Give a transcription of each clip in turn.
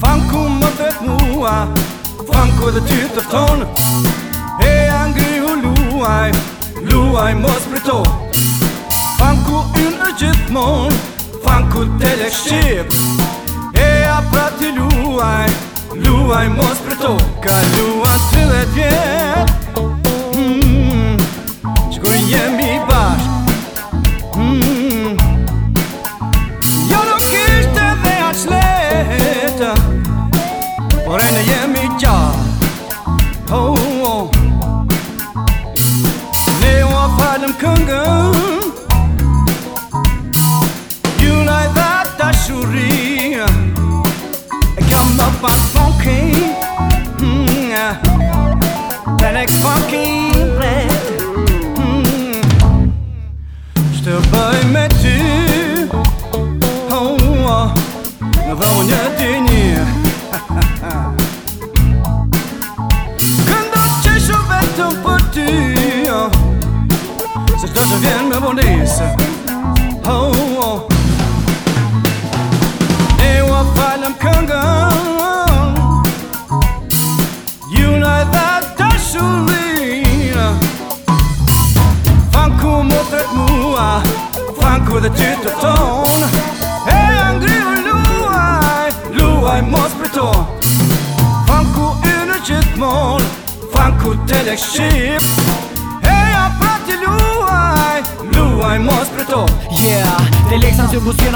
Fanë më të mua Fanë ku dhe ty të fëtonë E angri u luaj Luaj mos për to Fanë ku yn e gjithë mon të lek shqip E a prati luaj Luaj mos për to Oh, oh. Nei, hon faden kungen Junai vata shuri Gamma bas funky Panic funky red Störböj med du Oh, oh. se vjen me vonese oh, oh. E ua falem kënga You like that dashurina Fanku më tret mua Fanku dhe ty të ton E angrive luaj Luaj mos pritor Fanku i në gjithmon Fanku të lekshim Fanku Ma mos për to Yeah Te lek sa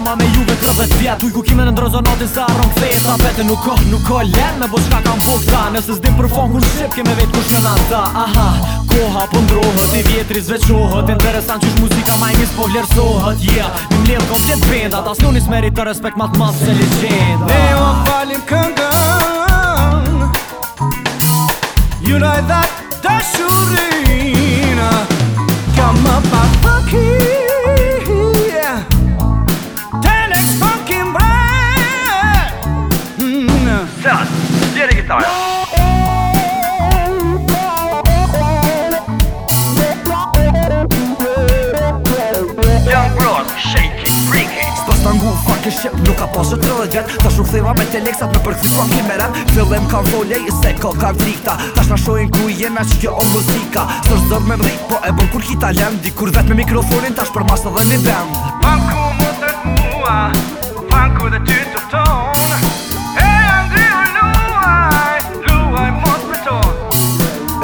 ma me juve të rëbët vjet Tuj ku kime në ndrozo në sa rrën këtë Sa vete nuk ko, nuk ko len me bo shka kam bot Nëse zdim për fon shqip keme vet ku shkena ta Aha Koha po ndrohët Si vjetri zveqohët Interesant qysh muzika ma i njës po vlerësohët Yeah Mi mlerë komplet vjetë benda Ta s'nunis meri të respekt ma të masë se legenda Ne o falim këngën Junaj dhe të shurina Kam më bark, shake it, break it Pas të ngu, fuck e shqip, nuk ka pashe të rëdhët vjet Ta shumë theva me të leksat me përkëthi kon një meren Fillem kam folej, se ka ka vrikta Ta shna shojnë ku jena që kjo onë muzika Së është dërë me mrik, po e bon kur kita lem Dikur vet me mikrofonin, ta shpër masë dhe një bem Banku mundet mua, banku dhe ty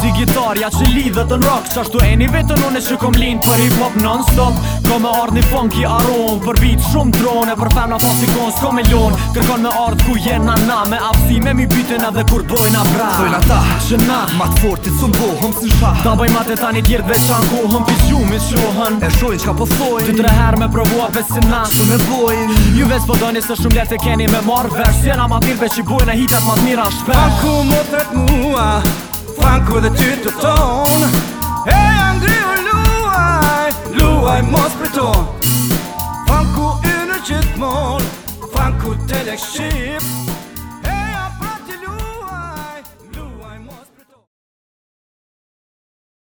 si gitarja që lidhët në rock Qashtu e një vetën unë e që kom linë për hip hop non stop Ko me ardh një funky aromë për beat shumë drone Për fem na fasi konë s'ko me lonë Kërkon me ardh ku jena na me apsi me mi bitën edhe kur bojna pra Dojnë ata që na ma fortit së mbohëm si shpa Ta bëj ma ta tani djertë veç anë kohëm pi gjumit shohën E shojnë qka po thojnë Ty tre her me provua besin na që me bojnë Ju ves po doni se shumë lertë keni me ma e hitat mira mua Franku dhe ty të ton E I'm gryu luaj Luaj mos për ton Franku i në qitë mon Franku të lekë shqip ship